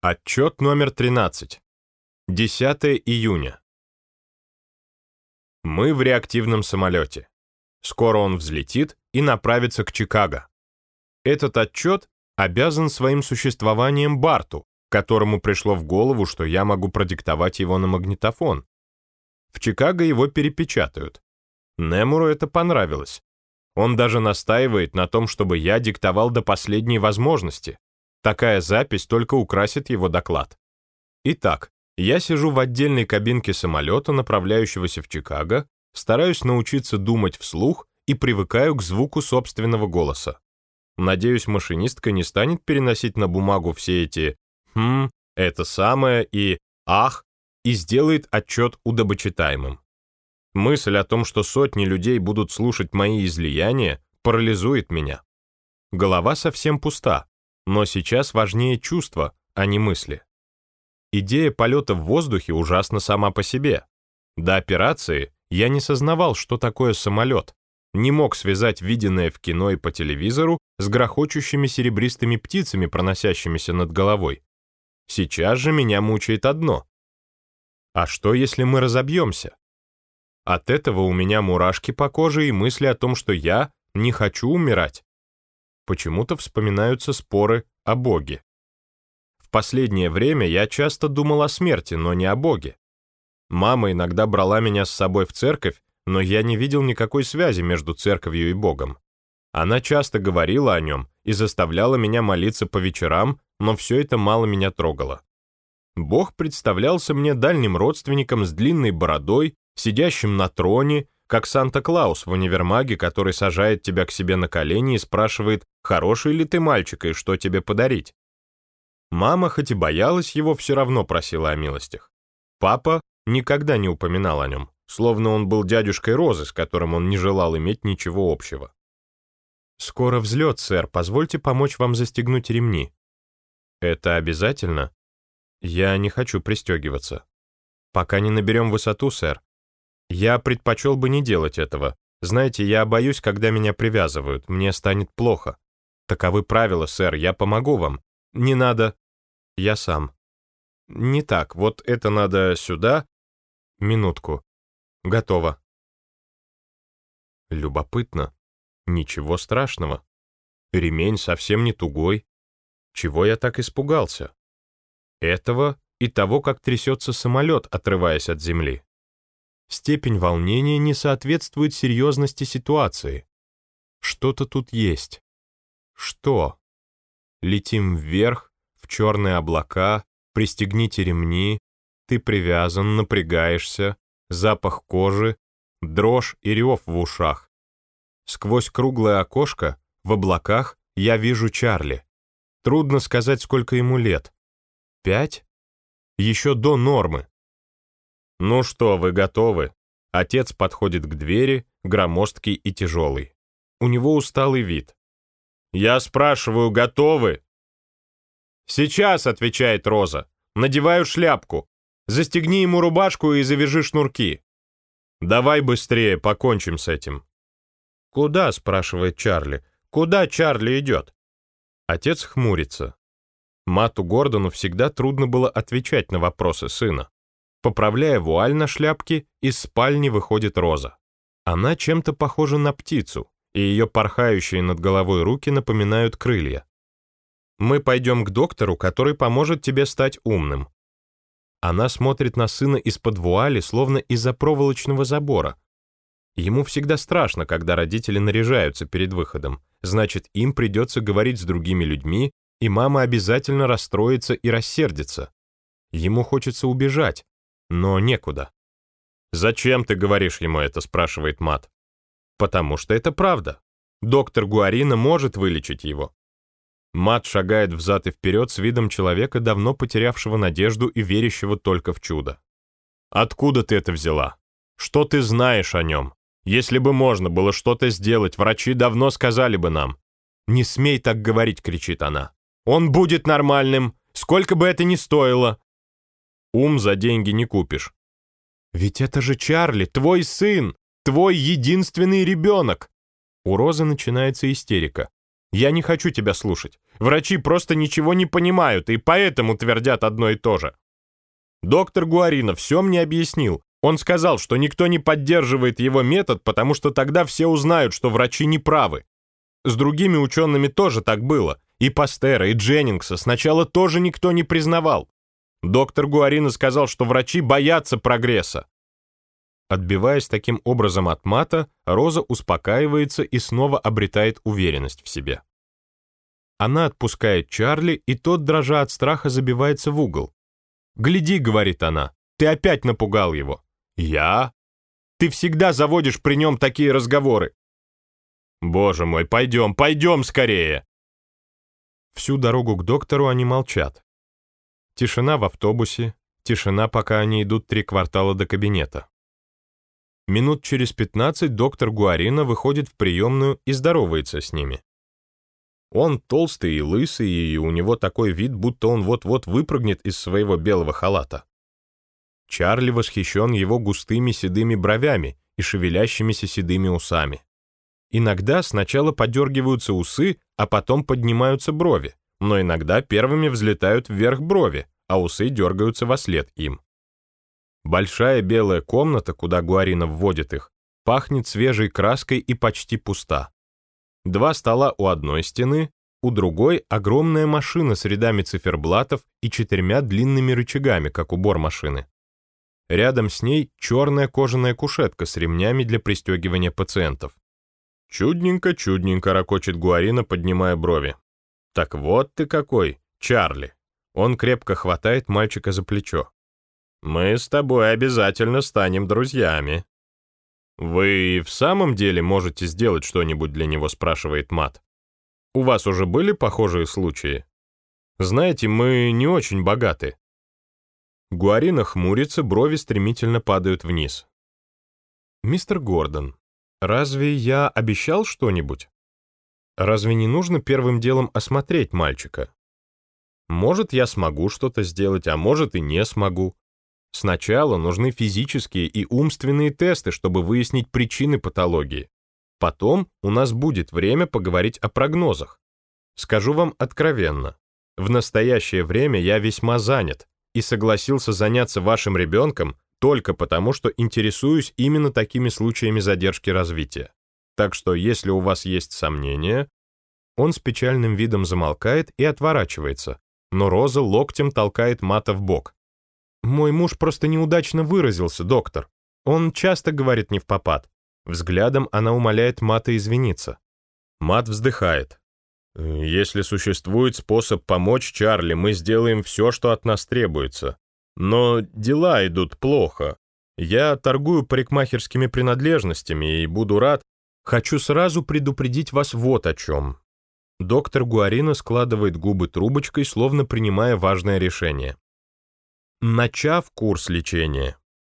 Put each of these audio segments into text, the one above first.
Отчет номер 13. 10 июня. Мы в реактивном самолете. Скоро он взлетит и направится к Чикаго. Этот отчет обязан своим существованием Барту, которому пришло в голову, что я могу продиктовать его на магнитофон. В Чикаго его перепечатают. Немуру это понравилось. Он даже настаивает на том, чтобы я диктовал до последней возможности. Такая запись только украсит его доклад. Итак, я сижу в отдельной кабинке самолета, направляющегося в Чикаго, стараюсь научиться думать вслух и привыкаю к звуку собственного голоса. Надеюсь, машинистка не станет переносить на бумагу все эти «хм», «это самое» и «ах» и сделает отчет удобочитаемым. Мысль о том, что сотни людей будут слушать мои излияния, парализует меня. Голова совсем пуста, но сейчас важнее чувства, а не мысли. Идея полета в воздухе ужасна сама по себе. До операции я не сознавал, что такое самолет, не мог связать виденное в кино и по телевизору с грохочущими серебристыми птицами, проносящимися над головой. Сейчас же меня мучает одно. А что, если мы разобьемся? От этого у меня мурашки по коже и мысли о том, что я не хочу умирать почему-то вспоминаются споры о Боге. В последнее время я часто думал о смерти, но не о Боге. Мама иногда брала меня с собой в церковь, но я не видел никакой связи между церковью и Богом. Она часто говорила о нем и заставляла меня молиться по вечерам, но все это мало меня трогало. Бог представлялся мне дальним родственником с длинной бородой, сидящим на троне как Санта-Клаус в универмаге, который сажает тебя к себе на колени и спрашивает, хороший ли ты мальчик и что тебе подарить. Мама, хоть и боялась его, все равно просила о милостях. Папа никогда не упоминал о нем, словно он был дядюшкой Розы, с которым он не желал иметь ничего общего. «Скоро взлет, сэр, позвольте помочь вам застегнуть ремни». «Это обязательно?» «Я не хочу пристегиваться». «Пока не наберем высоту, сэр. Я предпочел бы не делать этого. Знаете, я боюсь, когда меня привязывают, мне станет плохо. Таковы правила, сэр, я помогу вам. Не надо. Я сам. Не так, вот это надо сюда. Минутку. Готово. Любопытно. Ничего страшного. Ремень совсем не тугой. Чего я так испугался? Этого и того, как трясется самолет, отрываясь от земли. Степень волнения не соответствует серьезности ситуации. Что-то тут есть. Что? Летим вверх, в черные облака, пристегните ремни, ты привязан, напрягаешься, запах кожи, дрожь и рев в ушах. Сквозь круглое окошко, в облаках, я вижу Чарли. Трудно сказать, сколько ему лет. Пять? Еще до нормы. «Ну что, вы готовы?» Отец подходит к двери, громоздкий и тяжелый. У него усталый вид. «Я спрашиваю, готовы?» «Сейчас», — отвечает Роза. «Надеваю шляпку. Застегни ему рубашку и завяжи шнурки». «Давай быстрее, покончим с этим». «Куда?» — спрашивает Чарли. «Куда Чарли идет?» Отец хмурится. Мату Гордону всегда трудно было отвечать на вопросы сына. Поправляя вуаль на шляпке, из спальни выходит Роза. Она чем-то похожа на птицу, и ее порхающие над головой руки напоминают крылья. «Мы пойдем к доктору, который поможет тебе стать умным». Она смотрит на сына из-под вуали, словно из-за проволочного забора. Ему всегда страшно, когда родители наряжаются перед выходом. Значит, им придется говорить с другими людьми, и мама обязательно расстроится и рассердится. Ему хочется убежать, но некуда. «Зачем ты говоришь ему это?» — спрашивает Мат. «Потому что это правда. Доктор Гуарина может вылечить его». Мат шагает взад и вперед с видом человека, давно потерявшего надежду и верящего только в чудо. «Откуда ты это взяла? Что ты знаешь о нем? Если бы можно было что-то сделать, врачи давно сказали бы нам». «Не смей так говорить!» — кричит она. «Он будет нормальным, сколько бы это ни стоило. Ум за деньги не купишь. Ведь это же Чарли, твой сын, твой единственный ребенок. У Розы начинается истерика. Я не хочу тебя слушать. Врачи просто ничего не понимают и поэтому твердят одно и то же. Доктор Гуарина все мне объяснил. Он сказал, что никто не поддерживает его метод, потому что тогда все узнают, что врачи не правы. С другими учеными тоже так было. И Пастера, и Дженнингса сначала тоже никто не признавал. Доктор Гуарина сказал, что врачи боятся прогресса. Отбиваясь таким образом от мата, Роза успокаивается и снова обретает уверенность в себе. Она отпускает Чарли, и тот, дрожа от страха, забивается в угол. «Гляди», — говорит она, — «ты опять напугал его». «Я? Ты всегда заводишь при нем такие разговоры». «Боже мой, пойдем, пойдем скорее!» Всю дорогу к доктору они молчат. Тишина в автобусе, тишина, пока они идут три квартала до кабинета. Минут через 15 доктор Гуарина выходит в приемную и здоровается с ними. Он толстый и лысый, и у него такой вид, будто он вот-вот выпрыгнет из своего белого халата. Чарли восхищен его густыми седыми бровями и шевелящимися седыми усами. Иногда сначала подергиваются усы, а потом поднимаются брови, но иногда первыми взлетают вверх брови, а усы дергаются во след им. Большая белая комната, куда Гуарина вводит их, пахнет свежей краской и почти пуста. Два стола у одной стены, у другой огромная машина с рядами циферблатов и четырьмя длинными рычагами, как убор машины. Рядом с ней черная кожаная кушетка с ремнями для пристегивания пациентов. «Чудненько, чудненько», — ракочет Гуарина, поднимая брови. «Так вот ты какой, Чарли!» Он крепко хватает мальчика за плечо. «Мы с тобой обязательно станем друзьями». «Вы в самом деле можете сделать что-нибудь для него?» — спрашивает Мат. «У вас уже были похожие случаи? Знаете, мы не очень богаты». Гуарина хмурится, брови стремительно падают вниз. «Мистер Гордон, разве я обещал что-нибудь? Разве не нужно первым делом осмотреть мальчика? Может, я смогу что-то сделать, а может и не смогу. Сначала нужны физические и умственные тесты, чтобы выяснить причины патологии. Потом у нас будет время поговорить о прогнозах. Скажу вам откровенно, в настоящее время я весьма занят и согласился заняться вашим ребенком только потому, что интересуюсь именно такими случаями задержки развития. Так что, если у вас есть сомнения, он с печальным видом замолкает и отворачивается, но Роза локтем толкает Мата в бок. «Мой муж просто неудачно выразился, доктор. Он часто говорит не в попад». Взглядом она умоляет Мата извиниться. Мат вздыхает. «Если существует способ помочь Чарли, мы сделаем все, что от нас требуется. Но дела идут плохо. Я торгую парикмахерскими принадлежностями и буду рад. Хочу сразу предупредить вас вот о чем». Доктор Гуарина складывает губы трубочкой, словно принимая важное решение. Начав курс лечения,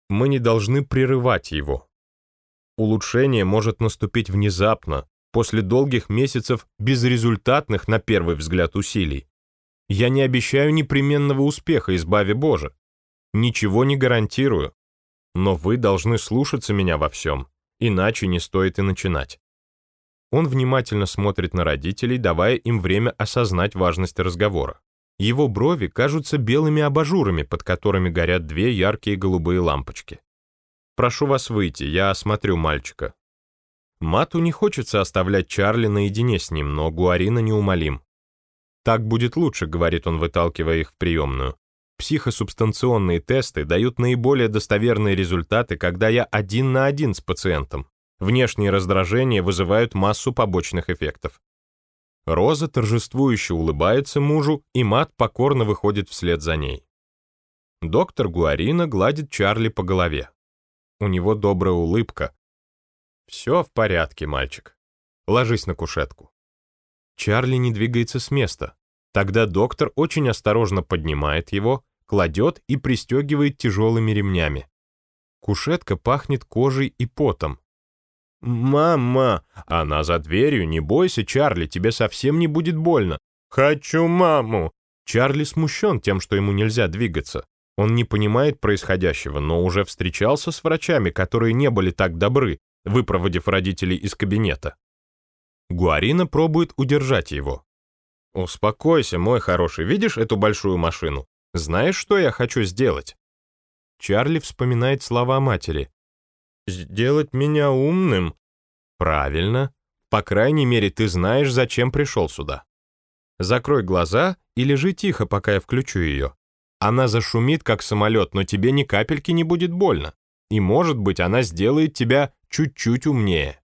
мы не должны прерывать его. Улучшение может наступить внезапно, после долгих месяцев безрезультатных на первый взгляд усилий. Я не обещаю непременного успеха, избави Боже. Ничего не гарантирую. Но вы должны слушаться меня во всем, иначе не стоит и начинать. Он внимательно смотрит на родителей, давая им время осознать важность разговора. Его брови кажутся белыми абажурами, под которыми горят две яркие голубые лампочки. «Прошу вас выйти, я осмотрю мальчика». Мату не хочется оставлять Чарли наедине с ним, но Гуарина неумолим. «Так будет лучше», — говорит он, выталкивая их в приемную. «Психосубстанционные тесты дают наиболее достоверные результаты, когда я один на один с пациентом. Внешние раздражения вызывают массу побочных эффектов. Роза торжествующе улыбается мужу, и Мат покорно выходит вслед за ней. Доктор Гуарина гладит Чарли по голове. У него добрая улыбка. «Все в порядке, мальчик. Ложись на кушетку». Чарли не двигается с места. Тогда доктор очень осторожно поднимает его, кладет и пристегивает тяжелыми ремнями. Кушетка пахнет кожей и потом. «Мама!» «Она за дверью, не бойся, Чарли, тебе совсем не будет больно». «Хочу маму!» Чарли смущен тем, что ему нельзя двигаться. Он не понимает происходящего, но уже встречался с врачами, которые не были так добры, выпроводив родителей из кабинета. Гуарина пробует удержать его. «Успокойся, мой хороший, видишь эту большую машину? Знаешь, что я хочу сделать?» Чарли вспоминает слова матери. «Сделать меня умным?» «Правильно. По крайней мере, ты знаешь, зачем пришел сюда. Закрой глаза и лежи тихо, пока я включу ее. Она зашумит, как самолет, но тебе ни капельки не будет больно. И, может быть, она сделает тебя чуть-чуть умнее».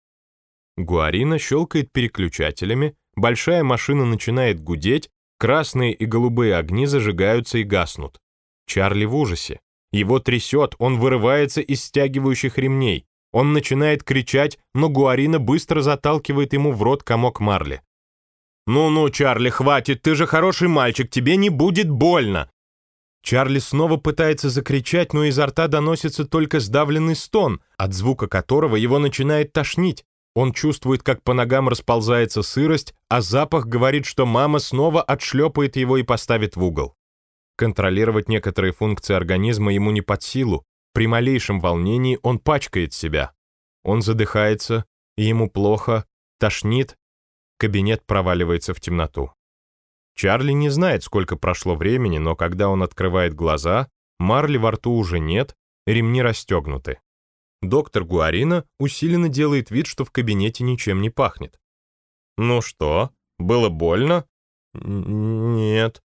Гуарина щелкает переключателями, большая машина начинает гудеть, красные и голубые огни зажигаются и гаснут. Чарли в ужасе. Его трясет, он вырывается из стягивающих ремней. Он начинает кричать, но Гуарина быстро заталкивает ему в рот комок марли. «Ну-ну, Чарли, хватит, ты же хороший мальчик, тебе не будет больно!» Чарли снова пытается закричать, но изо рта доносится только сдавленный стон, от звука которого его начинает тошнить. Он чувствует, как по ногам расползается сырость, а запах говорит, что мама снова отшлепает его и поставит в угол. Контролировать некоторые функции организма ему не под силу. При малейшем волнении он пачкает себя. Он задыхается, ему плохо, тошнит. Кабинет проваливается в темноту. Чарли не знает, сколько прошло времени, но когда он открывает глаза, марли во рту уже нет, ремни расстегнуты. Доктор Гуарина усиленно делает вид, что в кабинете ничем не пахнет. «Ну что, было больно?» «Нет».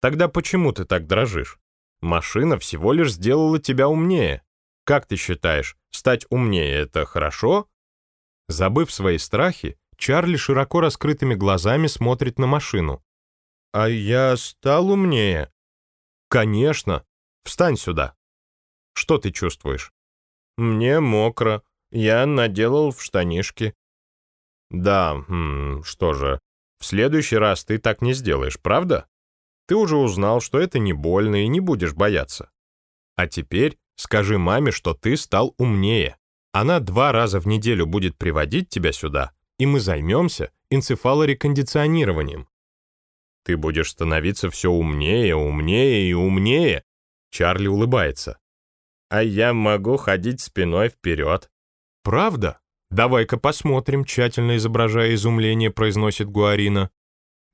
«Тогда почему ты так дрожишь? Машина всего лишь сделала тебя умнее. Как ты считаешь, стать умнее — это хорошо?» Забыв свои страхи, Чарли широко раскрытыми глазами смотрит на машину. «А я стал умнее?» «Конечно. Встань сюда. Что ты чувствуешь?» «Мне мокро. Я наделал в штанишки». «Да, хм, что же, в следующий раз ты так не сделаешь, правда? Ты уже узнал, что это не больно и не будешь бояться. А теперь скажи маме, что ты стал умнее. Она два раза в неделю будет приводить тебя сюда, и мы займемся энцефалорекондиционированием. Ты будешь становиться все умнее, умнее и умнее. Чарли улыбается. А я могу ходить спиной вперед. Правда? Давай-ка посмотрим, тщательно изображая изумление, произносит Гуарина.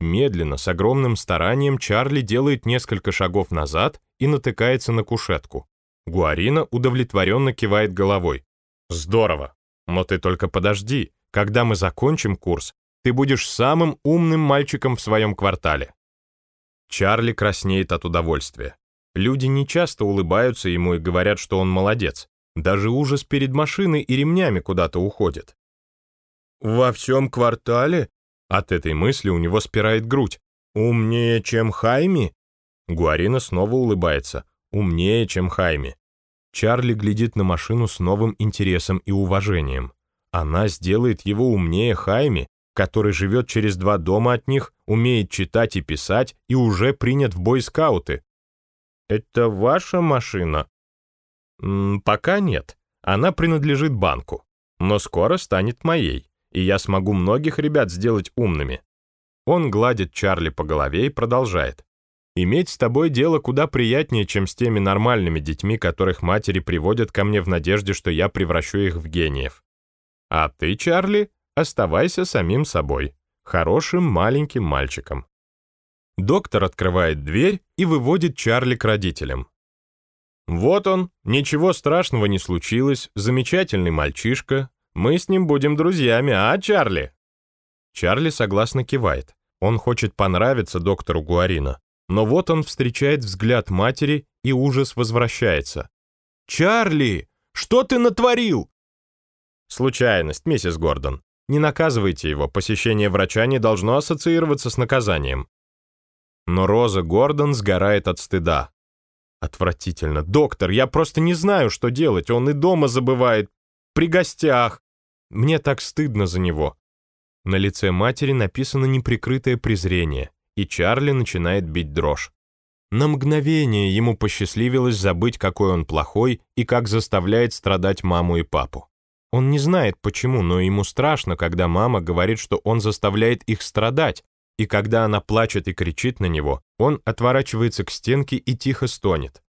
Медленно, с огромным старанием, Чарли делает несколько шагов назад и натыкается на кушетку. Гуарина удовлетворенно кивает головой. «Здорово! Но ты только подожди. Когда мы закончим курс, ты будешь самым умным мальчиком в своем квартале». Чарли краснеет от удовольствия. Люди не часто улыбаются ему и говорят, что он молодец. Даже ужас перед машиной и ремнями куда-то уходит. «Во всем квартале?» От этой мысли у него спирает грудь. «Умнее, чем Хайми?» Гуарина снова улыбается. «Умнее, чем Хайми». Чарли глядит на машину с новым интересом и уважением. Она сделает его умнее Хайми, который живет через два дома от них, умеет читать и писать и уже принят в бойскауты. «Это ваша машина?» М -м, «Пока нет. Она принадлежит банку. Но скоро станет моей, и я смогу многих ребят сделать умными». Он гладит Чарли по голове и продолжает. «Иметь с тобой дело куда приятнее, чем с теми нормальными детьми, которых матери приводят ко мне в надежде, что я превращу их в гениев. А ты, Чарли, Оставайся самим собой, хорошим маленьким мальчиком. Доктор открывает дверь и выводит Чарли к родителям. Вот он, ничего страшного не случилось, замечательный мальчишка. Мы с ним будем друзьями, а, Чарли? Чарли согласно кивает. Он хочет понравиться доктору Гуарина. Но вот он встречает взгляд матери, и ужас возвращается. «Чарли, что ты натворил?» «Случайность, миссис Гордон. Не наказывайте его, посещение врача не должно ассоциироваться с наказанием. Но Роза Гордон сгорает от стыда. Отвратительно. Доктор, я просто не знаю, что делать. Он и дома забывает. При гостях. Мне так стыдно за него. На лице матери написано неприкрытое презрение, и Чарли начинает бить дрожь. На мгновение ему посчастливилось забыть, какой он плохой и как заставляет страдать маму и папу. Он не знает почему, но ему страшно, когда мама говорит, что он заставляет их страдать, и когда она плачет и кричит на него, он отворачивается к стенке и тихо стонет.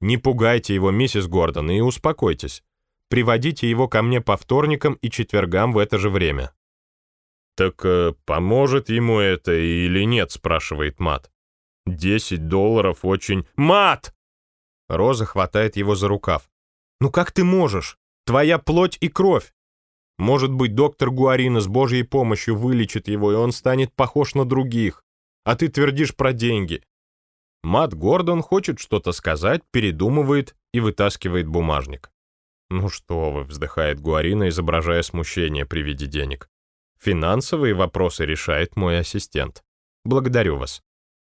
«Не пугайте его, миссис Гордон, и успокойтесь. Приводите его ко мне по вторникам и четвергам в это же время». «Так э, поможет ему это или нет?» — спрашивает Мат. «Десять долларов очень...» «Мат!» Роза хватает его за рукав. «Ну как ты можешь? Твоя плоть и кровь. Может быть, доктор Гуарина с Божьей помощью вылечит его, и он станет похож на других. А ты твердишь про деньги. Мат Гордон хочет что-то сказать, передумывает и вытаскивает бумажник. «Ну что вы», — вздыхает Гуарина, изображая смущение при виде денег. «Финансовые вопросы решает мой ассистент. Благодарю вас».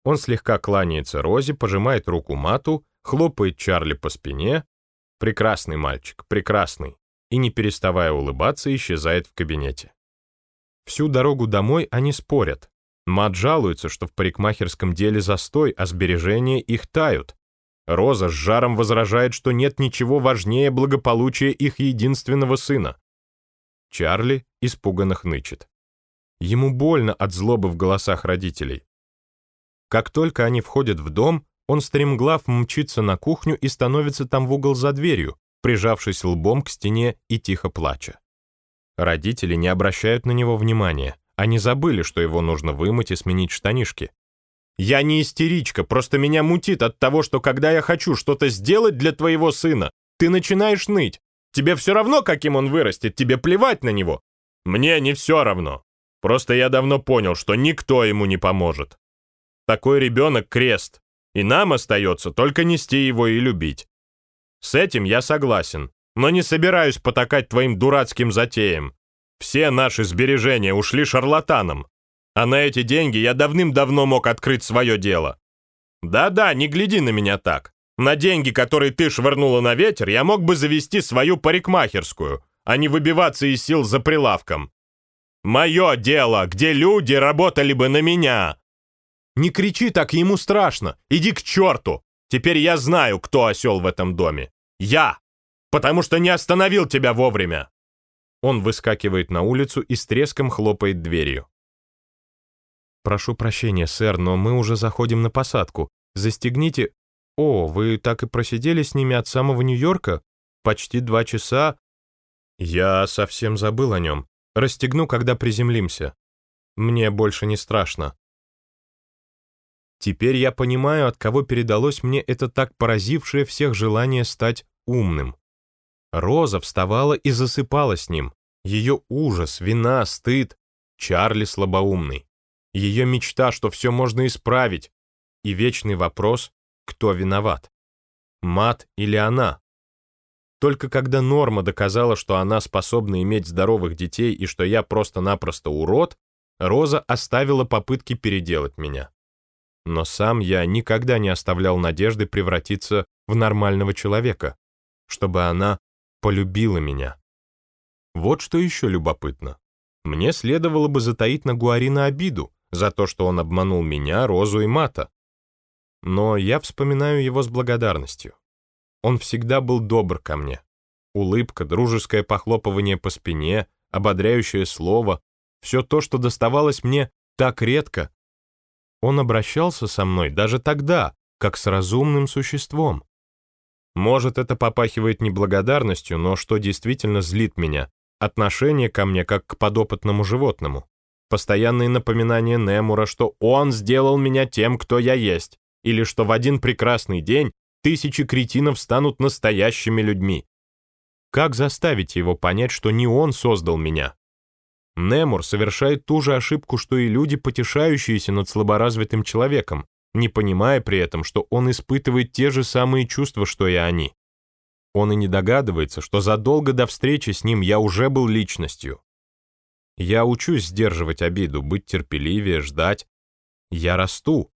Он слегка кланяется Розе, пожимает руку Мату, хлопает Чарли по спине. Прекрасный мальчик, прекрасный. И, не переставая улыбаться, исчезает в кабинете. Всю дорогу домой они спорят. Мат жалуется, что в парикмахерском деле застой, а сбережения их тают. Роза с жаром возражает, что нет ничего важнее благополучия их единственного сына. Чарли испуганно хнычет. Ему больно от злобы в голосах родителей. Как только они входят в дом, он стремглав мчится на кухню и становится там в угол за дверью, прижавшись лбом к стене и тихо плача. Родители не обращают на него внимания. Они забыли, что его нужно вымыть и сменить штанишки. Я не истеричка, просто меня мутит от того, что когда я хочу что-то сделать для твоего сына, ты начинаешь ныть. Тебе все равно, каким он вырастет, тебе плевать на него. Мне не все равно. Просто я давно понял, что никто ему не поможет. Такой ребенок — крест, и нам остается только нести его и любить. С этим я согласен, но не собираюсь потакать твоим дурацким затеям. Все наши сбережения ушли шарлатанам. А на эти деньги я давным-давно мог открыть свое дело. Да-да, не гляди на меня так. На деньги, которые ты швырнула на ветер, я мог бы завести свою парикмахерскую, а не выбиваться из сил за прилавком. Мое дело, где люди работали бы на меня. Не кричи так, ему страшно. Иди к черту. Теперь я знаю, кто осел в этом доме. Я. Потому что не остановил тебя вовремя. Он выскакивает на улицу и с треском хлопает дверью. «Прошу прощения, сэр, но мы уже заходим на посадку. Застегните...» «О, вы так и просидели с ними от самого Нью-Йорка? Почти два часа?» «Я совсем забыл о нем. Расстегну, когда приземлимся. Мне больше не страшно». Теперь я понимаю, от кого передалось мне это так поразившее всех желание стать умным. Роза вставала и засыпала с ним. Ее ужас, вина, стыд. Чарли слабоумный. Ее мечта, что все можно исправить. И вечный вопрос, кто виноват? Мат или она? Только когда Норма доказала, что она способна иметь здоровых детей и что я просто-напросто урод, Роза оставила попытки переделать меня. Но сам я никогда не оставлял надежды превратиться в нормального человека, чтобы она полюбила меня. Вот что еще любопытно. Мне следовало бы затаить на Гуарина обиду за то, что он обманул меня, Розу и Мата. Но я вспоминаю его с благодарностью. Он всегда был добр ко мне. Улыбка, дружеское похлопывание по спине, ободряющее слово — все то, что доставалось мне так редко. Он обращался со мной даже тогда, как с разумным существом. Может, это попахивает неблагодарностью, но что действительно злит меня? Отношение ко мне как к подопытному животному. Постоянные напоминания Немура, что он сделал меня тем, кто я есть, или что в один прекрасный день тысячи кретинов станут настоящими людьми. Как заставить его понять, что не он создал меня? Немур совершает ту же ошибку, что и люди, потешающиеся над слаборазвитым человеком не понимая при этом, что он испытывает те же самые чувства, что и они. Он и не догадывается, что задолго до встречи с ним я уже был личностью. Я учусь сдерживать обиду, быть терпеливее, ждать. Я расту.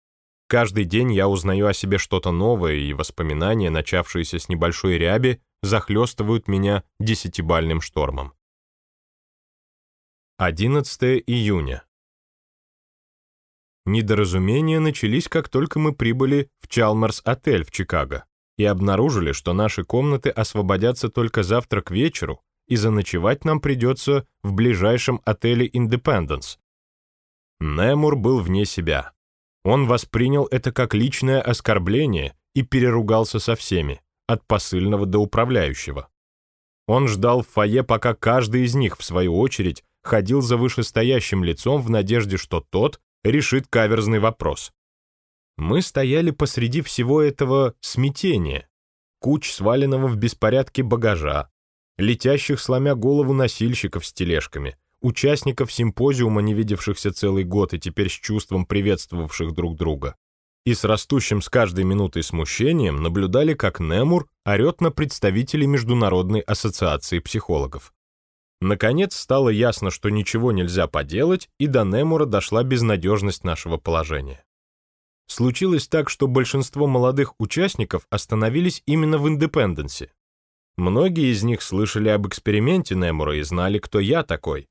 Каждый день я узнаю о себе что-то новое, и воспоминания, начавшиеся с небольшой ряби, захлестывают меня десятибальным штормом. 11 июня. Недоразумения начались, как только мы прибыли в Чалмарс-отель в Чикаго и обнаружили, что наши комнаты освободятся только завтра к вечеру, и заночевать нам придется в ближайшем отеле «Индепенденс». Немур был вне себя. Он воспринял это как личное оскорбление и переругался со всеми, от посыльного до управляющего. Он ждал в фойе, пока каждый из них, в свою очередь, ходил за вышестоящим лицом в надежде, что тот решит каверзный вопрос. Мы стояли посреди всего этого смятения, куч сваленного в беспорядке багажа, летящих сломя голову носильщиков с тележками, участников симпозиума, не видевшихся целый год и теперь с чувством приветствовавших друг друга. И с растущим с каждой минутой смущением наблюдали, как Немур орет на представителей Международной ассоциации психологов. Наконец стало ясно, что ничего нельзя поделать, и до Немура дошла безнадежность нашего положения. Случилось так, что большинство молодых участников остановились именно в Индепенденсе. Многие из них слышали об эксперименте Немура и знали, кто я такой.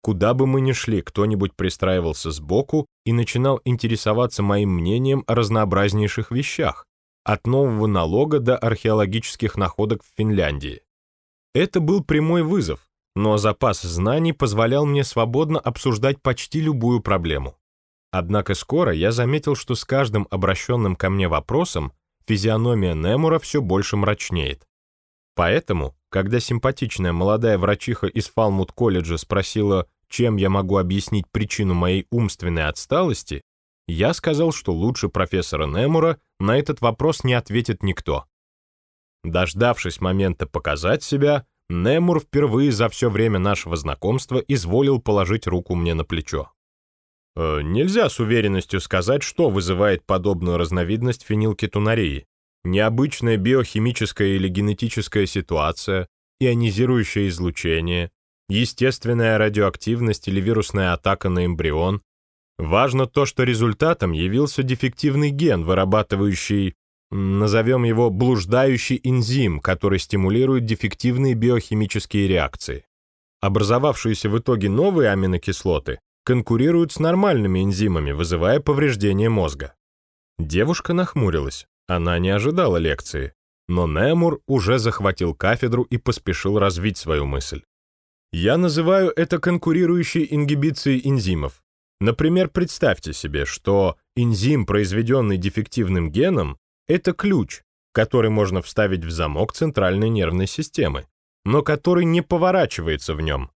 Куда бы мы ни шли, кто-нибудь пристраивался сбоку и начинал интересоваться моим мнением о разнообразнейших вещах, от нового налога до археологических находок в Финляндии. Это был прямой вызов, но запас знаний позволял мне свободно обсуждать почти любую проблему. Однако скоро я заметил, что с каждым обращенным ко мне вопросом физиономия Немура все больше мрачнеет. Поэтому, когда симпатичная молодая врачиха из Фалмут-колледжа спросила, чем я могу объяснить причину моей умственной отсталости, я сказал, что лучше профессора Немура на этот вопрос не ответит никто. Дождавшись момента показать себя, Немур впервые за все время нашего знакомства изволил положить руку мне на плечо. Э, нельзя с уверенностью сказать, что вызывает подобную разновидность фенилкетонурии. Необычная биохимическая или генетическая ситуация, ионизирующее излучение, естественная радиоактивность или вирусная атака на эмбрион. Важно то, что результатом явился дефективный ген, вырабатывающий, назовем его блуждающий энзим, который стимулирует дефективные биохимические реакции. Образовавшиеся в итоге новые аминокислоты конкурируют с нормальными энзимами, вызывая повреждение мозга. Девушка нахмурилась, она не ожидала лекции, но Немур уже захватил кафедру и поспешил развить свою мысль. Я называю это конкурирующей ингибицией энзимов. Например, представьте себе, что энзим, произведенный дефективным геном, это ключ, который можно вставить в замок центральной нервной системы, но который не поворачивается в нем.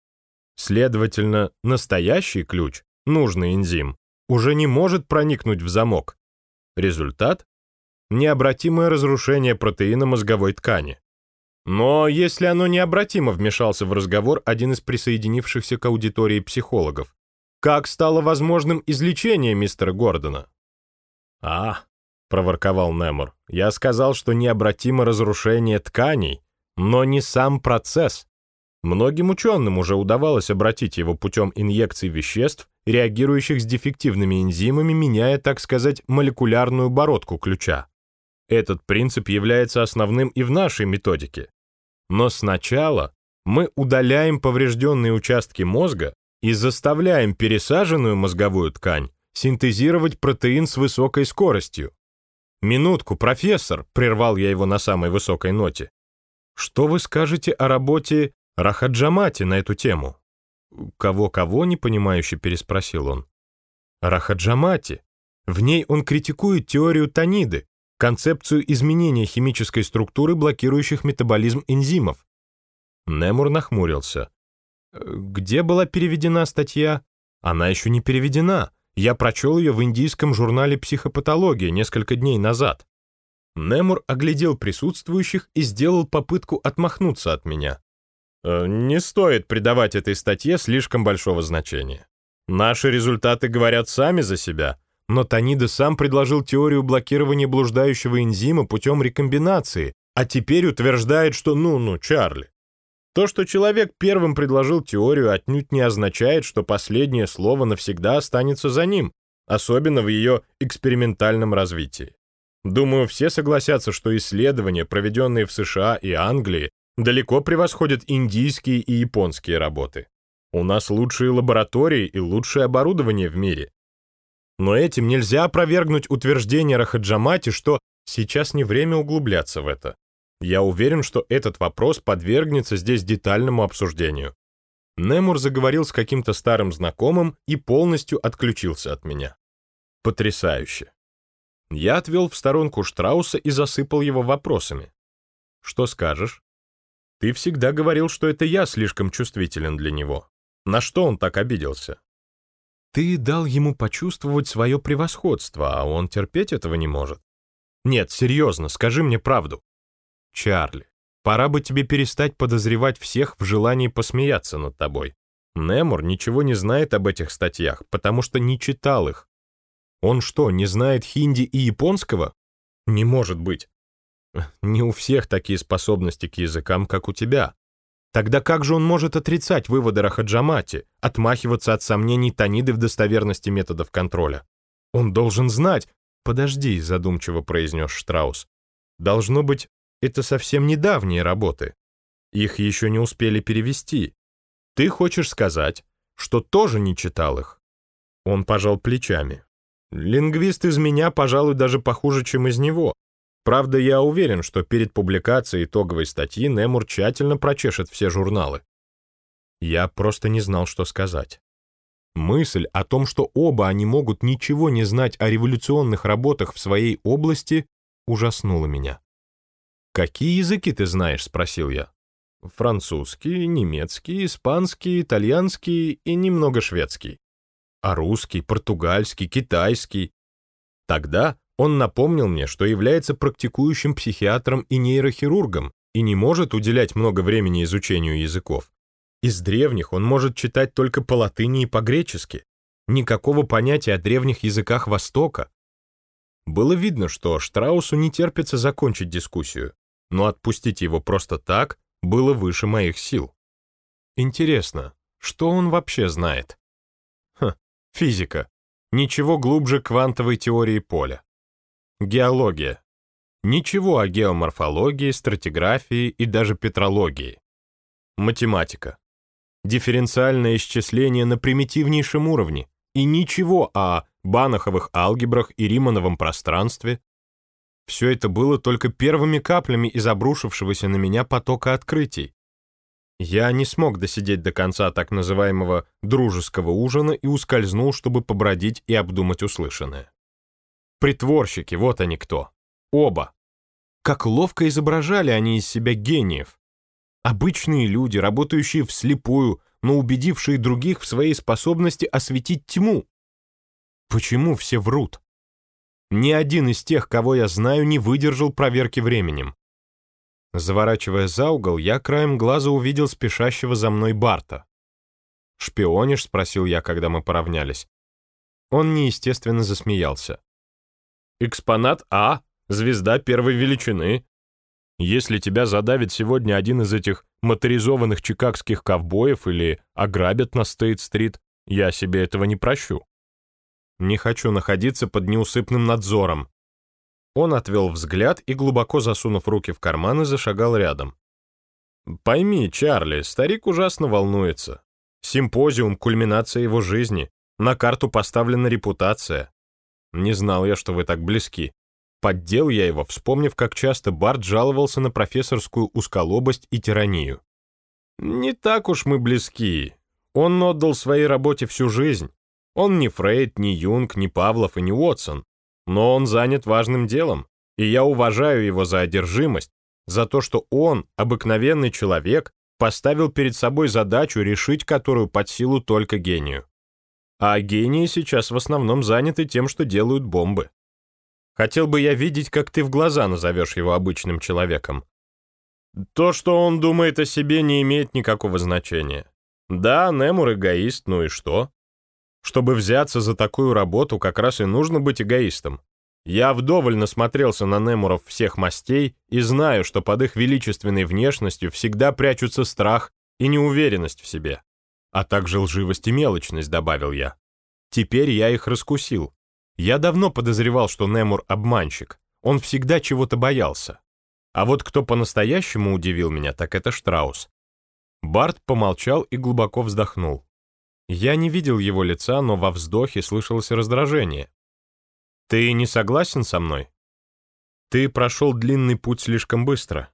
Следовательно, настоящий ключ, нужный энзим, уже не может проникнуть в замок. Результат – необратимое разрушение протеина мозговой ткани. Но если оно необратимо вмешался в разговор один из присоединившихся к аудитории психологов, как стало возможным излечение мистера Гордона? «А», — проворковал Немор, — «я сказал, что необратимо разрушение тканей, но не сам процесс. Многим ученым уже удавалось обратить его путем инъекций веществ, реагирующих с дефективными энзимами, меняя, так сказать, молекулярную бородку ключа. Этот принцип является основным и в нашей методике. Но сначала мы удаляем поврежденные участки мозга и заставляем пересаженную мозговую ткань синтезировать протеин с высокой скоростью. «Минутку, профессор», — прервал я его на самой высокой ноте. «Что вы скажете о работе Рахаджамати на эту тему?» «Кого-кого?» — непонимающе переспросил он. «Рахаджамати. В ней он критикует теорию Таниды, концепцию изменения химической структуры, блокирующих метаболизм энзимов. Немур нахмурился. Где была переведена статья? Она еще не переведена. Я прочел ее в индийском журнале «Психопатология» несколько дней назад. Немур оглядел присутствующих и сделал попытку отмахнуться от меня. «Э, «Не стоит придавать этой статье слишком большого значения. Наши результаты говорят сами за себя, но Танида сам предложил теорию блокирования блуждающего энзима путем рекомбинации, а теперь утверждает, что ну-ну, Чарли. То, что человек первым предложил теорию, отнюдь не означает, что последнее слово навсегда останется за ним, особенно в ее экспериментальном развитии. Думаю, все согласятся, что исследования, проведенные в США и Англии, далеко превосходят индийские и японские работы. У нас лучшие лаборатории и лучшее оборудование в мире. Но этим нельзя опровергнуть утверждение Рахаджамати, что сейчас не время углубляться в это. Я уверен, что этот вопрос подвергнется здесь детальному обсуждению. Немур заговорил с каким-то старым знакомым и полностью отключился от меня. Потрясающе. Я отвел в сторонку Штрауса и засыпал его вопросами. Что скажешь? Ты всегда говорил, что это я слишком чувствителен для него. На что он так обиделся? Ты дал ему почувствовать свое превосходство, а он терпеть этого не может. Нет, серьезно, скажи мне правду. Чарли, пора бы тебе перестать подозревать всех в желании посмеяться над тобой. Немур ничего не знает об этих статьях, потому что не читал их. Он что, не знает хинди и японского? Не может быть. Не у всех такие способности к языкам, как у тебя. Тогда как же он может отрицать выводы Рахаджамати, отмахиваться от сомнений Таниды в достоверности методов контроля? Он должен знать... «Подожди», — задумчиво произнес Штраус. «Должно быть, это совсем недавние работы. Их еще не успели перевести. Ты хочешь сказать, что тоже не читал их?» Он пожал плечами. «Лингвист из меня, пожалуй, даже похуже, чем из него. Правда, я уверен, что перед публикацией итоговой статьи Немур тщательно прочешет все журналы. Я просто не знал, что сказать. Мысль о том, что оба они могут ничего не знать о революционных работах в своей области, ужаснула меня. «Какие языки ты знаешь?» — спросил я. «Французский, немецкий, испанский, итальянский и немного шведский. А русский, португальский, китайский?» Тогда он напомнил мне, что является практикующим психиатром и нейрохирургом и не может уделять много времени изучению языков. Из древних он может читать только по латыни и по-гречески. Никакого понятия о древних языках Востока. Было видно, что Штраусу не терпится закончить дискуссию, но отпустить его просто так было выше моих сил. Интересно, что он вообще знает? Хм, физика. Ничего глубже квантовой теории поля. Геология. Ничего о геоморфологии, стратиграфии и даже петрологии. Математика. Дифференциальное исчисление на примитивнейшем уровне. И ничего о Банаховых алгебрах и Римановом пространстве. Все это было только первыми каплями из обрушившегося на меня потока открытий. Я не смог досидеть до конца так называемого «дружеского ужина» и ускользнул, чтобы побродить и обдумать услышанное. Притворщики, вот они кто. Оба. Как ловко изображали они из себя гениев. Обычные люди, работающие вслепую, но убедившие других в своей способности осветить тьму. Почему все врут? Ни один из тех, кого я знаю, не выдержал проверки временем. Заворачивая за угол, я краем глаза увидел спешащего за мной Барта. «Шпионишь?» — спросил я, когда мы поравнялись. Он неестественно засмеялся. Экспонат А, звезда первой величины. Если тебя задавит сегодня один из этих моторизованных чикагских ковбоев или ограбят на Стейт-стрит, я себе этого не прощу. Не хочу находиться под неусыпным надзором. Он отвел взгляд и, глубоко засунув руки в карманы, зашагал рядом. Пойми, Чарли, старик ужасно волнуется. Симпозиум — кульминация его жизни. На карту поставлена репутация. Не знал я, что вы так близки. Поддел я его, вспомнив, как часто Барт жаловался на профессорскую узколобость и тиранию. Не так уж мы близки. Он отдал своей работе всю жизнь. Он не Фрейд, не Юнг, не Павлов и не Уотсон. Но он занят важным делом, и я уважаю его за одержимость, за то, что он, обыкновенный человек, поставил перед собой задачу, решить которую под силу только гению. А гении сейчас в основном заняты тем, что делают бомбы. Хотел бы я видеть, как ты в глаза назовешь его обычным человеком. То, что он думает о себе, не имеет никакого значения. Да, Немур эгоист, ну и что? Чтобы взяться за такую работу, как раз и нужно быть эгоистом. Я вдоволь насмотрелся на Немуров всех мастей и знаю, что под их величественной внешностью всегда прячутся страх и неуверенность в себе а также лживость и мелочность, добавил я. Теперь я их раскусил. Я давно подозревал, что Немур обманщик. Он всегда чего-то боялся. А вот кто по-настоящему удивил меня, так это Штраус. Барт помолчал и глубоко вздохнул. Я не видел его лица, но во вздохе слышалось раздражение. «Ты не согласен со мной? Ты прошел длинный путь слишком быстро.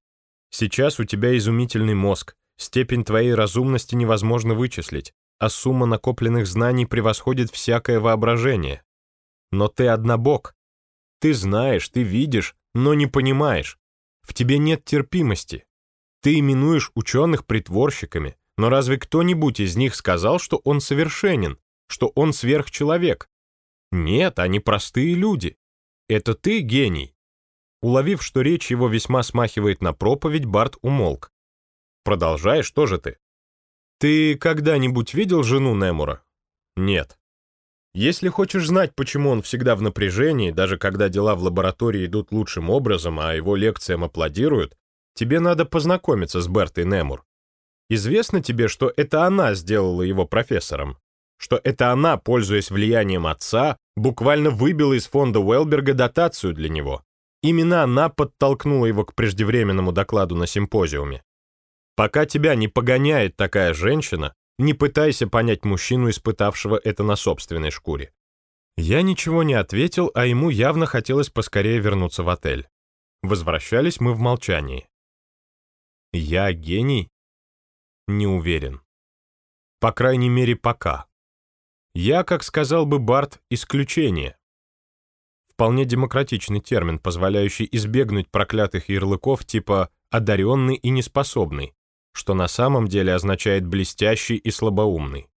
Сейчас у тебя изумительный мозг, Степень твоей разумности невозможно вычислить, а сумма накопленных знаний превосходит всякое воображение. Но ты однобок. Ты знаешь, ты видишь, но не понимаешь. В тебе нет терпимости. Ты именуешь ученых притворщиками, Но разве кто-нибудь из них сказал, что он совершенен, что он сверхчеловек? Нет, они простые люди. Это ты гений. Уловив, что речь его весьма смахивает на проповедь, Барт умолк. Продолжай, что же ты? Ты когда-нибудь видел жену Немура? Нет. Если хочешь знать, почему он всегда в напряжении, даже когда дела в лаборатории идут лучшим образом, а его лекциям аплодируют, тебе надо познакомиться с Бертой Немур. Известно тебе, что это она сделала его профессором? Что это она, пользуясь влиянием отца, буквально выбила из фонда Уэлберга дотацию для него? Именно она подтолкнула его к преждевременному докладу на симпозиуме. Пока тебя не погоняет такая женщина, не пытайся понять мужчину, испытавшего это на собственной шкуре. Я ничего не ответил, а ему явно хотелось поскорее вернуться в отель. Возвращались мы в молчании. Я гений? Не уверен. По крайней мере, пока. Я, как сказал бы Барт, исключение. Вполне демократичный термин, позволяющий избегнуть проклятых ярлыков типа «одаренный» и «неспособный», что на самом деле означает «блестящий» и «слабоумный».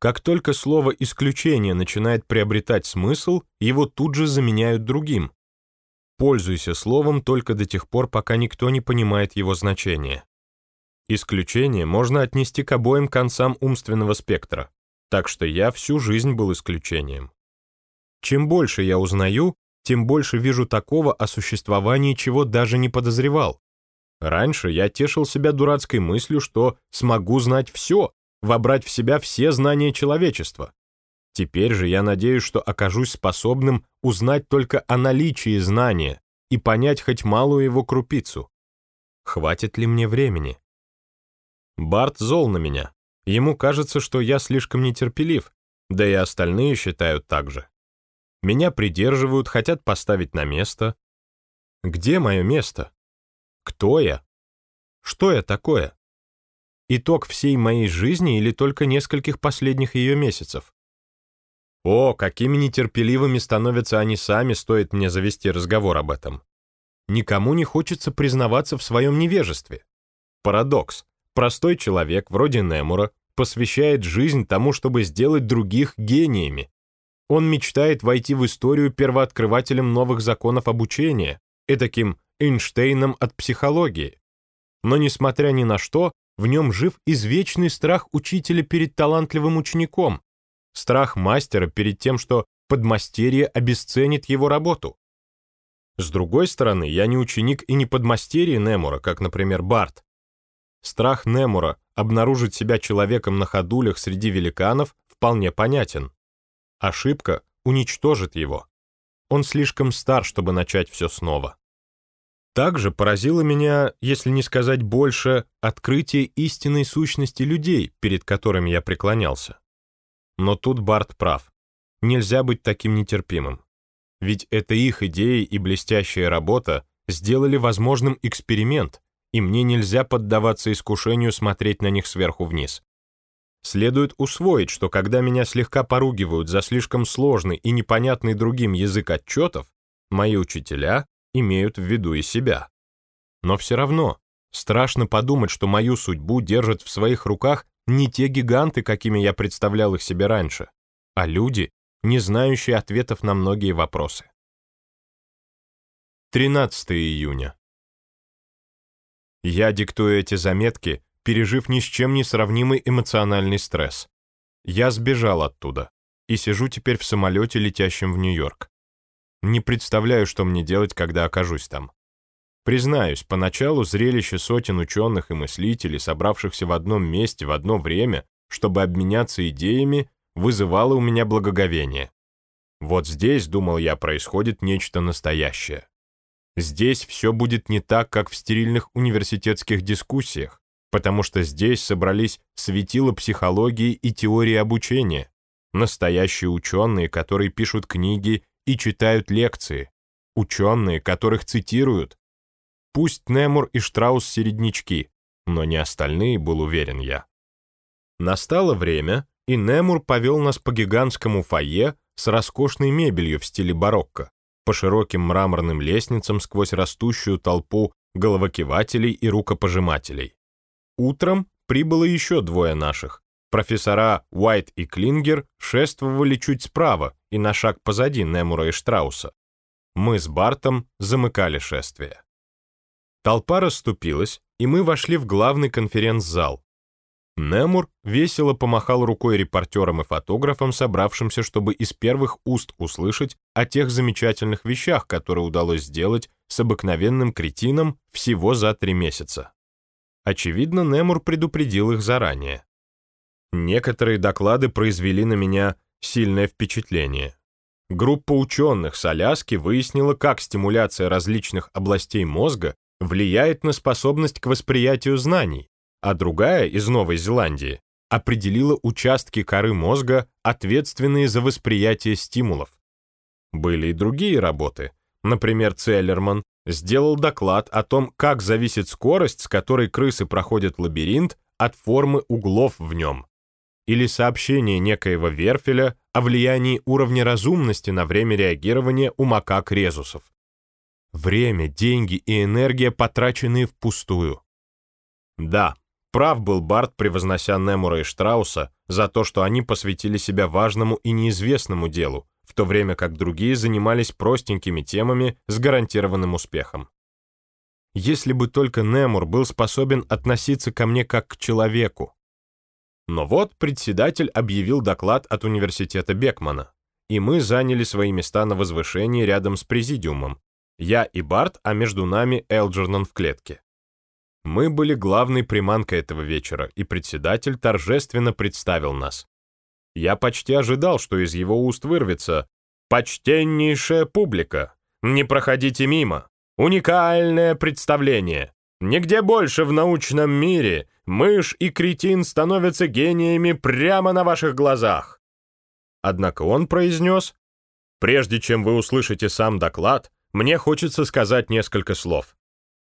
Как только слово «исключение» начинает приобретать смысл, его тут же заменяют другим. Пользуйся словом только до тех пор, пока никто не понимает его значение. Исключение можно отнести к обоим концам умственного спектра, так что я всю жизнь был исключением. Чем больше я узнаю, тем больше вижу такого, о существовании чего даже не подозревал. Раньше я тешил себя дурацкой мыслью, что смогу знать все, вобрать в себя все знания человечества. Теперь же я надеюсь, что окажусь способным узнать только о наличии знания и понять хоть малую его крупицу. Хватит ли мне времени? Барт зол на меня. Ему кажется, что я слишком нетерпелив, да и остальные считают так же. Меня придерживают, хотят поставить на место. Где мое место? Кто я? Что я такое? Итог всей моей жизни или только нескольких последних ее месяцев? О, какими нетерпеливыми становятся они сами, стоит мне завести разговор об этом. Никому не хочется признаваться в своем невежестве. Парадокс. Простой человек, вроде Немура, посвящает жизнь тому, чтобы сделать других гениями. Он мечтает войти в историю первооткрывателем новых законов обучения, этаким Эйнштейном от психологии. Но, несмотря ни на что, в нем жив извечный страх учителя перед талантливым учеником, страх мастера перед тем, что подмастерье обесценит его работу. С другой стороны, я не ученик и не подмастерье Немура, как, например, Барт. Страх Немура обнаружить себя человеком на ходулях среди великанов вполне понятен. Ошибка уничтожит его. Он слишком стар, чтобы начать все снова. Также поразило меня, если не сказать больше, открытие истинной сущности людей, перед которыми я преклонялся. Но тут Барт прав. Нельзя быть таким нетерпимым. Ведь это их идеи и блестящая работа сделали возможным эксперимент, и мне нельзя поддаваться искушению смотреть на них сверху вниз. Следует усвоить, что когда меня слегка поругивают за слишком сложный и непонятный другим язык отчетов, мои учителя имеют в виду и себя. Но все равно страшно подумать, что мою судьбу держат в своих руках не те гиганты, какими я представлял их себе раньше, а люди, не знающие ответов на многие вопросы. 13 июня. Я диктую эти заметки, пережив ни с чем не сравнимый эмоциональный стресс. Я сбежал оттуда и сижу теперь в самолете, летящем в Нью-Йорк. Не представляю, что мне делать, когда окажусь там. Признаюсь, поначалу зрелище сотен ученых и мыслителей, собравшихся в одном месте в одно время, чтобы обменяться идеями, вызывало у меня благоговение. Вот здесь, думал я, происходит нечто настоящее. Здесь все будет не так, как в стерильных университетских дискуссиях, потому что здесь собрались светила психологии и теории обучения, настоящие ученые, которые пишут книги и читают лекции, ученые, которых цитируют. Пусть Немур и Штраус середнячки, но не остальные, был уверен я. Настало время, и Немур повел нас по гигантскому фойе с роскошной мебелью в стиле барокко, по широким мраморным лестницам сквозь растущую толпу головокивателей и рукопожимателей. Утром прибыло еще двое наших. Профессора Уайт и Клингер шествовали чуть справа и на шаг позади Немура и Штрауса. Мы с Бартом замыкали шествие. Толпа расступилась, и мы вошли в главный конференц-зал. Немур весело помахал рукой репортерам и фотографам, собравшимся, чтобы из первых уст услышать о тех замечательных вещах, которые удалось сделать с обыкновенным кретином всего за три месяца. Очевидно, Немур предупредил их заранее. Некоторые доклады произвели на меня сильное впечатление. Группа ученых с Аляски выяснила, как стимуляция различных областей мозга влияет на способность к восприятию знаний, а другая из Новой Зеландии определила участки коры мозга, ответственные за восприятие стимулов. Были и другие работы. Например, Целлерман сделал доклад о том, как зависит скорость, с которой крысы проходят лабиринт, от формы углов в нем. Или сообщение некоего Верфеля о влиянии уровня разумности на время реагирования у макак-резусов. Время, деньги и энергия, потраченные впустую. Да, прав был Барт, превознося Немура и Штрауса, за то, что они посвятили себя важному и неизвестному делу, в то время как другие занимались простенькими темами с гарантированным успехом. Если бы только Немур был способен относиться ко мне как к человеку. Но вот председатель объявил доклад от университета Бекмана, и мы заняли свои места на возвышении рядом с президиумом, я и Барт, а между нами Элджернон в клетке. Мы были главной приманкой этого вечера, и председатель торжественно представил нас. Я почти ожидал, что из его уст вырвется «Почтеннейшая публика! Не проходите мимо! Уникальное представление! Нигде больше в научном мире мышь и кретин становятся гениями прямо на ваших глазах!» Однако он произнес «Прежде чем вы услышите сам доклад, мне хочется сказать несколько слов.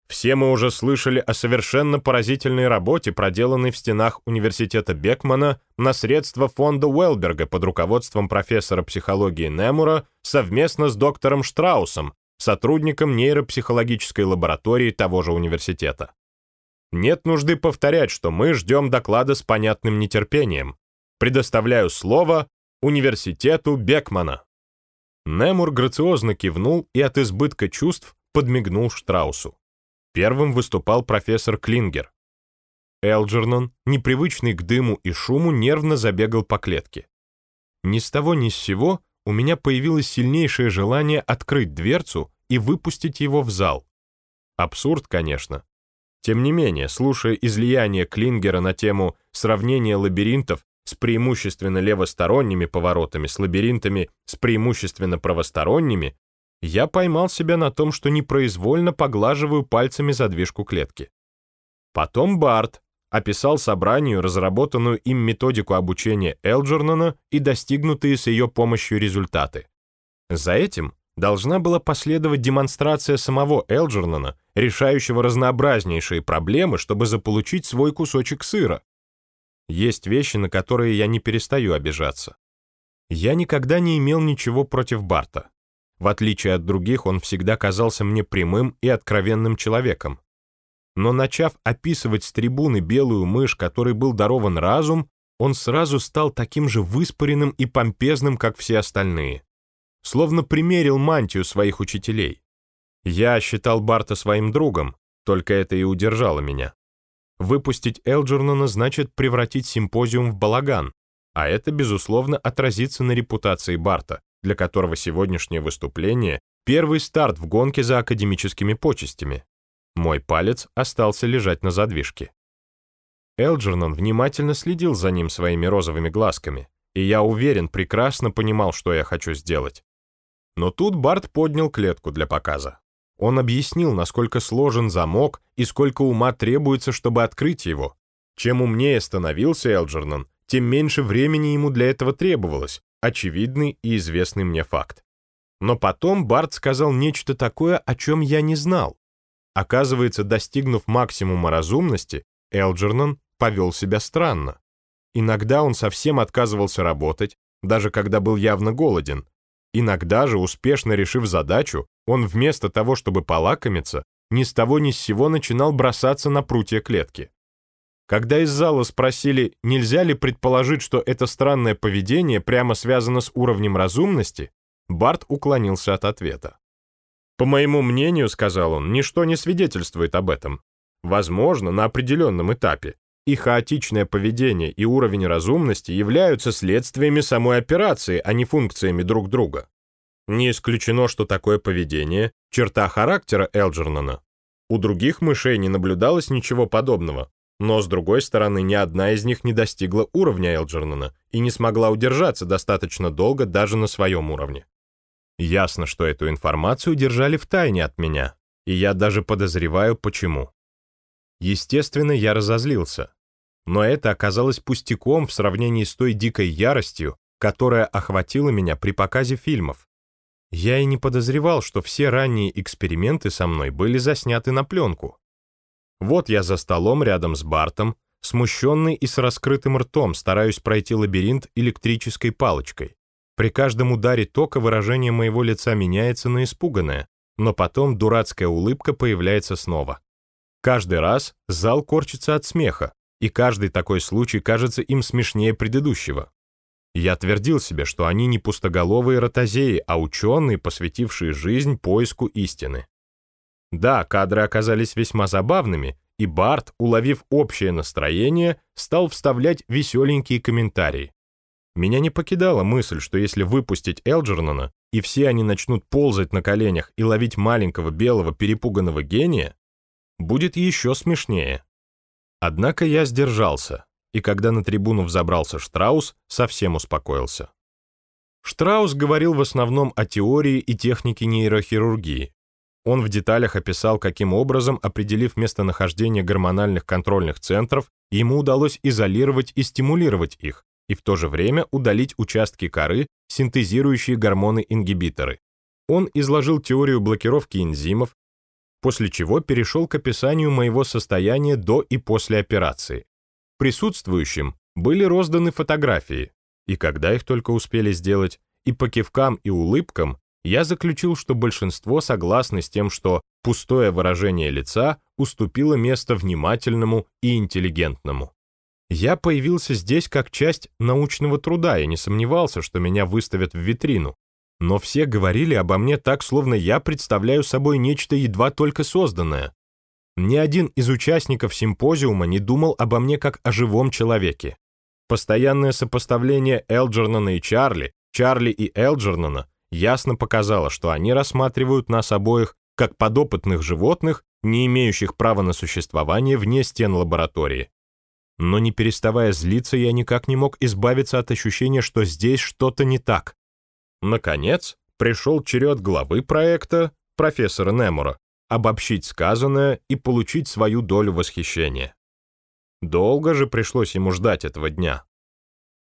Все мы уже слышали о совершенно поразительной работе, проделанной в стенах университета Бекмана на средства фонда Уэлберга под руководством профессора психологии Немура совместно с доктором Штраусом, сотрудником нейропсихологической лаборатории того же университета. Нет нужды повторять, что мы ждем доклада с понятным нетерпением. Предоставляю слово университету Бекмана. Немур грациозно кивнул и от избытка чувств подмигнул Штраусу. Первым выступал профессор Клингер. Элджернон, непривычный к дыму и шуму, нервно забегал по клетке. Ни с того ни с сего у меня появилось сильнейшее желание открыть дверцу и выпустить его в зал. Абсурд, конечно. Тем не менее, слушая излияние Клингера на тему сравнения лабиринтов с преимущественно левосторонними поворотами, с лабиринтами с преимущественно правосторонними, я поймал себя на том, что непроизвольно поглаживаю пальцами задвижку клетки. Потом Барт описал собранию разработанную им методику обучения Элджернона и достигнутые с ее помощью результаты. За этим должна была последовать демонстрация самого Элджернона, решающего разнообразнейшие проблемы, чтобы заполучить свой кусочек сыра. Есть вещи, на которые я не перестаю обижаться. Я никогда не имел ничего против Барта. В отличие от других, он всегда казался мне прямым и откровенным человеком. Но начав описывать с трибуны белую мышь, которой был дарован разум, он сразу стал таким же выспаренным и помпезным, как все остальные. Словно примерил мантию своих учителей. Я считал Барта своим другом, только это и удержало меня. Выпустить Элджернона значит превратить симпозиум в балаган, а это, безусловно, отразится на репутации Барта, для которого сегодняшнее выступление — первый старт в гонке за академическими почестями. Мой палец остался лежать на задвижке. Элджернон внимательно следил за ним своими розовыми глазками, и я уверен, прекрасно понимал, что я хочу сделать. Но тут Барт поднял клетку для показа. Он объяснил, насколько сложен замок и сколько ума требуется, чтобы открыть его. Чем умнее становился Элджернон, тем меньше времени ему для этого требовалось, очевидный и известный мне факт. Но потом Барт сказал нечто такое, о чем я не знал. Оказывается, достигнув максимума разумности, Элджернон повел себя странно. Иногда он совсем отказывался работать, даже когда был явно голоден. Иногда же, успешно решив задачу, он вместо того, чтобы полакомиться, ни с того ни с сего начинал бросаться на прутья клетки. Когда из зала спросили, нельзя ли предположить, что это странное поведение прямо связано с уровнем разумности, Барт уклонился от ответа. «По моему мнению, — сказал он, — ничто не свидетельствует об этом. Возможно, на определенном этапе. И хаотичное поведение и уровень разумности являются следствиями самой операции, а не функциями друг друга. Не исключено, что такое поведение — черта характера Элджернона. У других мышей не наблюдалось ничего подобного, но, с другой стороны, ни одна из них не достигла уровня Элджернона и не смогла удержаться достаточно долго даже на своем уровне. Ясно, что эту информацию держали в тайне от меня, и я даже подозреваю, почему. Естественно, я разозлился. Но это оказалось пустяком в сравнении с той дикой яростью, которая охватила меня при показе фильмов. Я и не подозревал, что все ранние эксперименты со мной были засняты на пленку. Вот я за столом рядом с Бартом, смущенный и с раскрытым ртом, стараюсь пройти лабиринт электрической палочкой. При каждом ударе тока выражение моего лица меняется на испуганное, но потом дурацкая улыбка появляется снова. Каждый раз зал корчится от смеха, и каждый такой случай кажется им смешнее предыдущего. Я твердил себе, что они не пустоголовые ротозеи, а ученые, посвятившие жизнь поиску истины. Да, кадры оказались весьма забавными, и Барт, уловив общее настроение, стал вставлять веселенькие комментарии. Меня не покидала мысль, что если выпустить Элджернона, и все они начнут ползать на коленях и ловить маленького белого перепуганного гения, будет еще смешнее. Однако я сдержался, и когда на трибуну взобрался Штраус, совсем успокоился. Штраус говорил в основном о теории и технике нейрохирургии. Он в деталях описал, каким образом, определив местонахождение гормональных контрольных центров, ему удалось изолировать и стимулировать их, и в то же время удалить участки коры, синтезирующие гормоны-ингибиторы. Он изложил теорию блокировки энзимов, после чего перешел к описанию моего состояния до и после операции. Присутствующим были розданы фотографии, и когда их только успели сделать, и по кивкам и улыбкам я заключил, что большинство согласны с тем, что пустое выражение лица уступило место внимательному и интеллигентному. Я появился здесь как часть научного труда и не сомневался, что меня выставят в витрину, но все говорили обо мне так, словно я представляю собой нечто едва только созданное. Ни один из участников симпозиума не думал обо мне как о живом человеке. Постоянное сопоставление Элджернона и Чарли, Чарли и Элджернона ясно показало, что они рассматривают нас обоих как подопытных животных, не имеющих права на существование вне стен лаборатории. Но не переставая злиться, я никак не мог избавиться от ощущения, что здесь что-то не так. Наконец, пришел черед главы проекта, профессора Немура, обобщить сказанное и получить свою долю восхищения. Долго же пришлось ему ждать этого дня.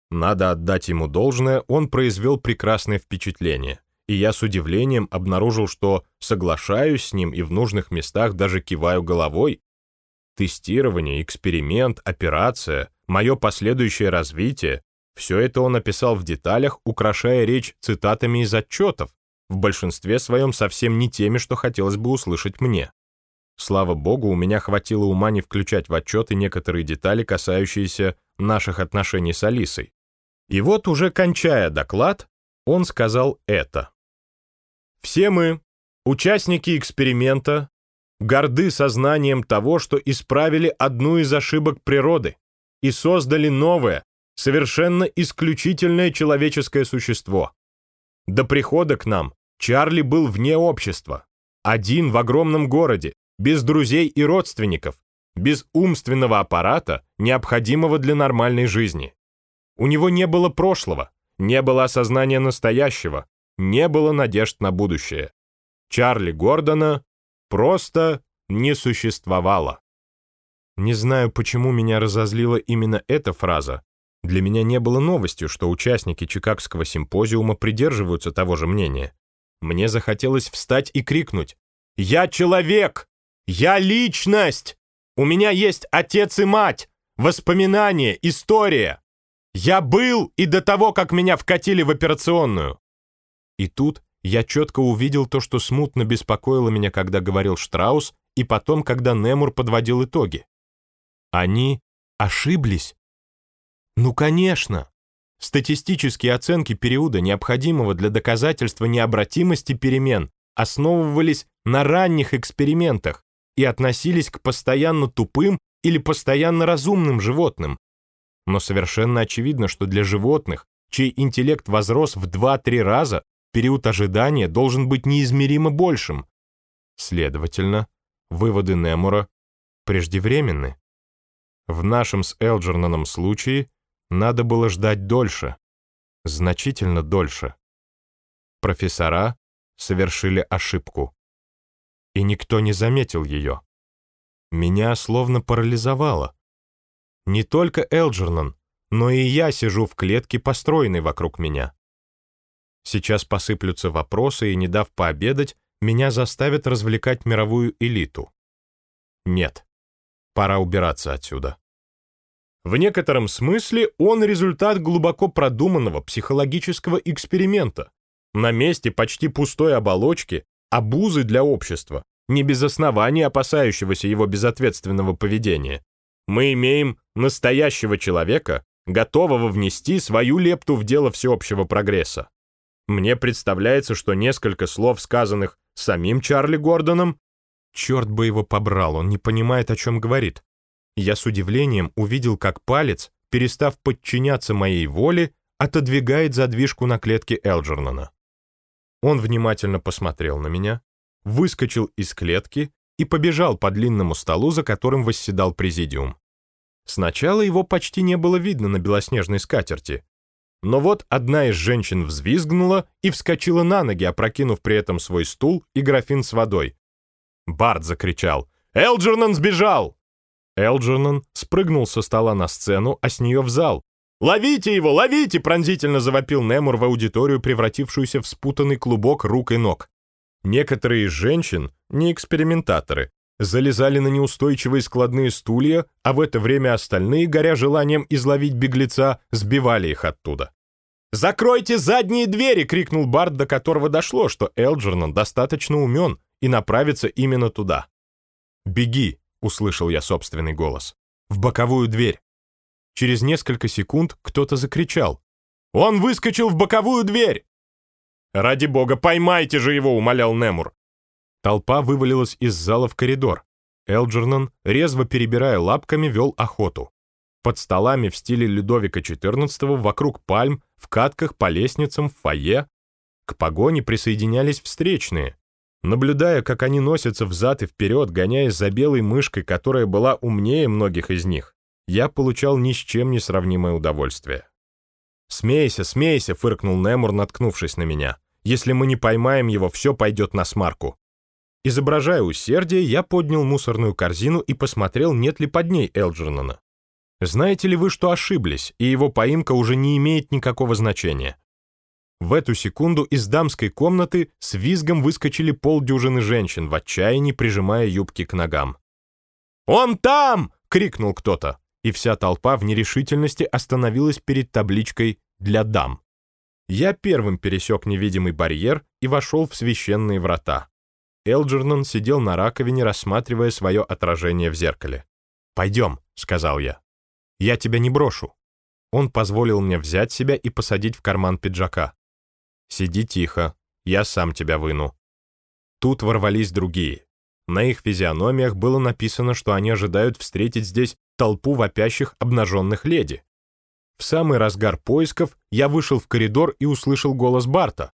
Надо отдать ему должное, он произвел прекрасное впечатление, и я с удивлением обнаружил, что соглашаюсь с ним и в нужных местах даже киваю головой. Тестирование, эксперимент, операция, мое последующее развитие все это он описал в деталях, украшая речь цитатами из отчетов, в большинстве своем совсем не теми, что хотелось бы услышать мне. Слава богу, у меня хватило ума не включать в отчеты некоторые детали, касающиеся наших отношений с Алисой. И вот уже кончая доклад, он сказал это. «Все мы, участники эксперимента, горды сознанием того, что исправили одну из ошибок природы и создали новое, совершенно исключительное человеческое существо. До прихода к нам Чарли был вне общества, один в огромном городе, без друзей и родственников, без умственного аппарата, необходимого для нормальной жизни. У него не было прошлого, не было осознания настоящего, не было надежд на будущее. Чарли Гордона просто не существовало. Не знаю, почему меня разозлила именно эта фраза, для меня не было новостью, что участники Чикагского симпозиума придерживаются того же мнения. Мне захотелось встать и крикнуть «Я человек! Я личность! У меня есть отец и мать, воспоминания, история! Я был и до того, как меня вкатили в операционную!» И тут я четко увидел то, что смутно беспокоило меня, когда говорил Штраус, и потом, когда Немур подводил итоги. Они Ошиблись? Ну, конечно. Статистические оценки периода, необходимого для доказательства необратимости перемен, основывались на ранних экспериментах и относились к постоянно тупым или постоянно разумным животным. Но совершенно очевидно, что для животных, чей интеллект возрос в 2-3 раза, период ожидания должен быть неизмеримо большим. Следовательно, выводы Немура преждевременны. В нашем с Элджерноном случае надо было ждать дольше, значительно дольше. Профессора совершили ошибку. И никто не заметил ее. Меня словно парализовало. Не только Элджернон, но и я сижу в клетке, построенной вокруг меня. Сейчас посыплются вопросы, и, не дав пообедать, меня заставят развлекать мировую элиту. Нет, пора убираться отсюда. В некотором смысле он результат глубоко продуманного психологического эксперимента. На месте почти пустой оболочки обузы для общества, не без оснований опасающегося его безответственного поведения. Мы имеем настоящего человека, готового внести свою лепту в дело всеобщего прогресса. Мне представляется, что несколько слов, сказанных самим Чарли Гордоном, черт бы его побрал, он не понимает, о чем говорит, я с удивлением увидел, как палец, перестав подчиняться моей воле, отодвигает задвижку на клетке Элджернона. Он внимательно посмотрел на меня, выскочил из клетки и побежал по длинному столу, за которым восседал президиум. Сначала его почти не было видно на белоснежной скатерти. Но вот одна из женщин взвизгнула и вскочила на ноги, опрокинув при этом свой стул и графин с водой. Барт закричал «Элджернон сбежал!» Элджернон спрыгнул со стола на сцену, а с нее в зал. «Ловите его! Ловите!» — пронзительно завопил Немур в аудиторию, превратившуюся в спутанный клубок рук и ног. Некоторые из женщин, не экспериментаторы, залезали на неустойчивые складные стулья, а в это время остальные, горя желанием изловить беглеца, сбивали их оттуда. «Закройте задние двери!» — крикнул Барт, до которого дошло, что Элджернон достаточно умен и направится именно туда. «Беги!» — услышал я собственный голос. «В боковую дверь». Через несколько секунд кто-то закричал. «Он выскочил в боковую дверь!» «Ради бога, поймайте же его!» — умолял Немур. Толпа вывалилась из зала в коридор. Элджернон, резво перебирая лапками, вел охоту. Под столами в стиле Людовика XIV, вокруг пальм, в катках, по лестницам, в фойе. К погоне присоединялись встречные. Наблюдая, как они носятся взад и вперед, гоняясь за белой мышкой, которая была умнее многих из них, я получал ни с чем не сравнимое удовольствие. «Смейся, смейся!» — фыркнул Немур, наткнувшись на меня. «Если мы не поймаем его, все пойдет на смарку». Изображая усердие, я поднял мусорную корзину и посмотрел, нет ли под ней Элджернона. Знаете ли вы, что ошиблись, и его поимка уже не имеет никакого значения? В эту секунду из дамской комнаты с визгом выскочили полдюжины женщин, в отчаянии прижимая юбки к ногам. «Он там!» — крикнул кто-то, и вся толпа в нерешительности остановилась перед табличкой «Для дам». Я первым пересек невидимый барьер и вошел в священные врата. Элджернон сидел на раковине, рассматривая свое отражение в зеркале. «Пойдем», — сказал я. «Я тебя не брошу». Он позволил мне взять себя и посадить в карман пиджака. «Сиди тихо, я сам тебя выну». Тут ворвались другие. На их физиономиях было написано, что они ожидают встретить здесь толпу вопящих обнаженных леди. В самый разгар поисков я вышел в коридор и услышал голос Барта.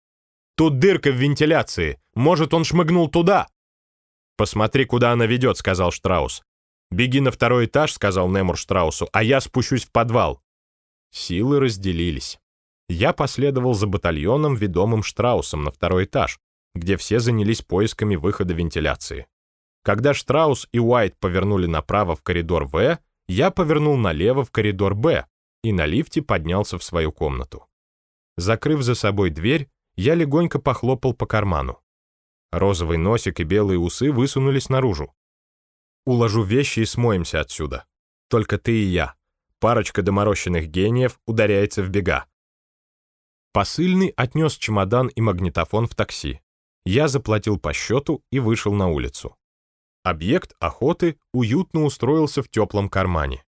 «Тут дырка в вентиляции. Может, он шмыгнул туда?» «Посмотри, куда она ведет», — сказал Штраус. «Беги на второй этаж», — сказал Немур Штраусу, «а я спущусь в подвал». Силы разделились я последовал за батальоном, ведомым Штраусом, на второй этаж, где все занялись поисками выхода вентиляции. Когда Штраус и Уайт повернули направо в коридор В, я повернул налево в коридор Б и на лифте поднялся в свою комнату. Закрыв за собой дверь, я легонько похлопал по карману. Розовый носик и белые усы высунулись наружу. Уложу вещи и смоемся отсюда. Только ты и я. Парочка доморощенных гениев ударяется в бега. Посыльный отнес чемодан и магнитофон в такси. Я заплатил по счету и вышел на улицу. Объект охоты уютно устроился в теплом кармане.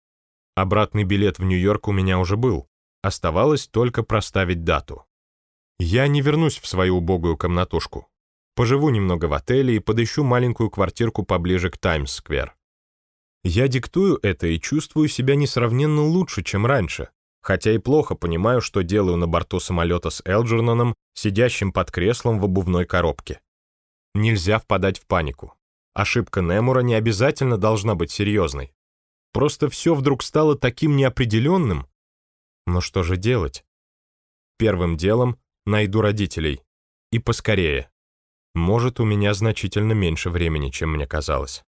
Обратный билет в Нью-Йорк у меня уже был. Оставалось только проставить дату. Я не вернусь в свою убогую комнатушку. Поживу немного в отеле и подыщу маленькую квартирку поближе к Таймс-сквер. Я диктую это и чувствую себя несравненно лучше, чем раньше, хотя и плохо понимаю, что делаю на борту самолета с Элджерноном, сидящим под креслом в обувной коробке. Нельзя впадать в панику. Ошибка Немура не обязательно должна быть серьезной. Просто все вдруг стало таким неопределенным. Но что же делать? Первым делом найду родителей. И поскорее. Может, у меня значительно меньше времени, чем мне казалось.